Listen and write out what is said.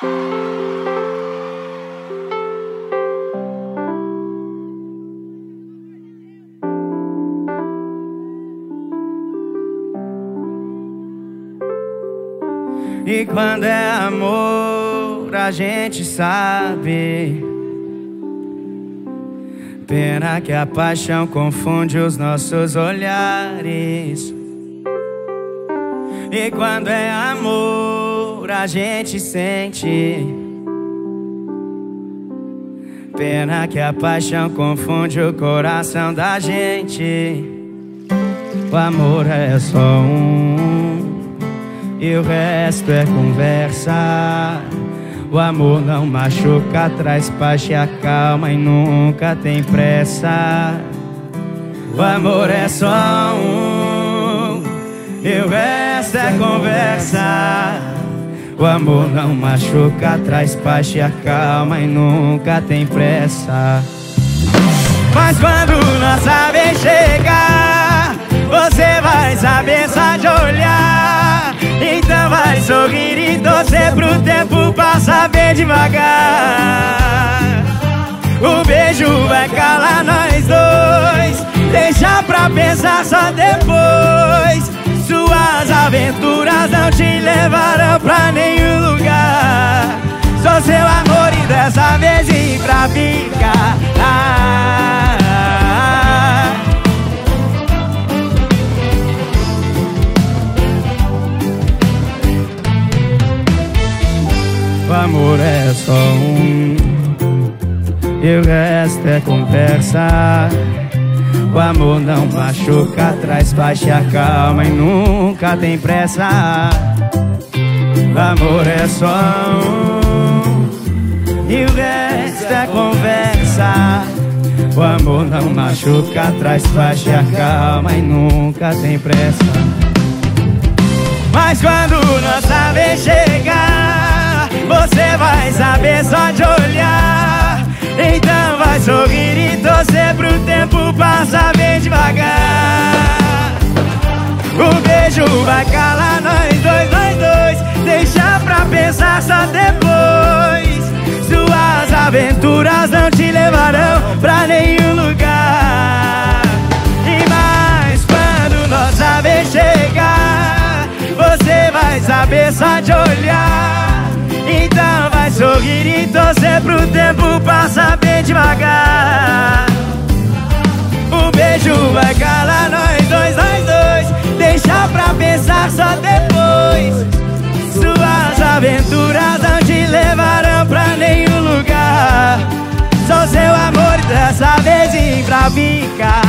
E quando é amor, a gente sabe. Pena que a paixão confunde os nossos olhares. E quando é amor, a gente sente. Pena que a paixão confunde o coração da gente. O amor é só um e o resto é conversa. O amor não machuca, traz paz e acalma e nunca tem pressa. O amor é só um e o resto é conversa. O amor não machuca, traz paz e acalma e nunca tem pressa. Mas quando nossa vez chegar, você vai saber só de olhar. Então vai sorrir e torcer pro tempo passar bem devagar O beijo vai calar nós dois Deixa pra pensar só depois aventuras não te levarão pra nenhum lugar. Sou seu amor e dessa vez vim pra ficar. O amor é só um. E o resto é conversa O amor não machuca, traz paz e acalma E nunca tem pressa. O amor é só um E o resto é conversa. O amor não machuca, traz paz e acalma E nunca tem pressa. Mas quando nossa vez chegar você vai saber só de olhar. Então vai sorrir e torcer pro tempo passar bem devagar. O beijo vai calar nós dois, nós dois. Deixa pra pensar só depois. Suas aventuras não te levarão pra nenhum lugar. E mais quando nossa vez chegar Você vai saber só de olhar. Então vai sorrir e torcer pro tempo passar ficar